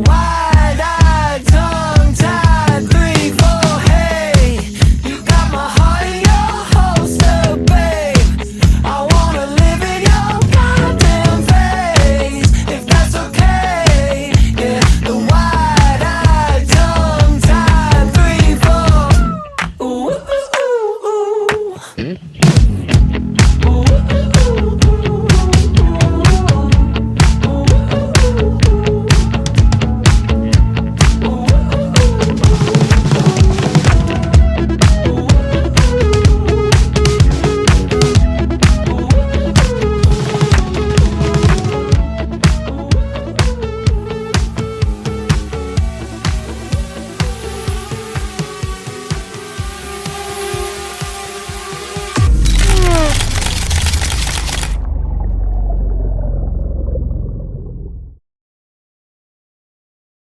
why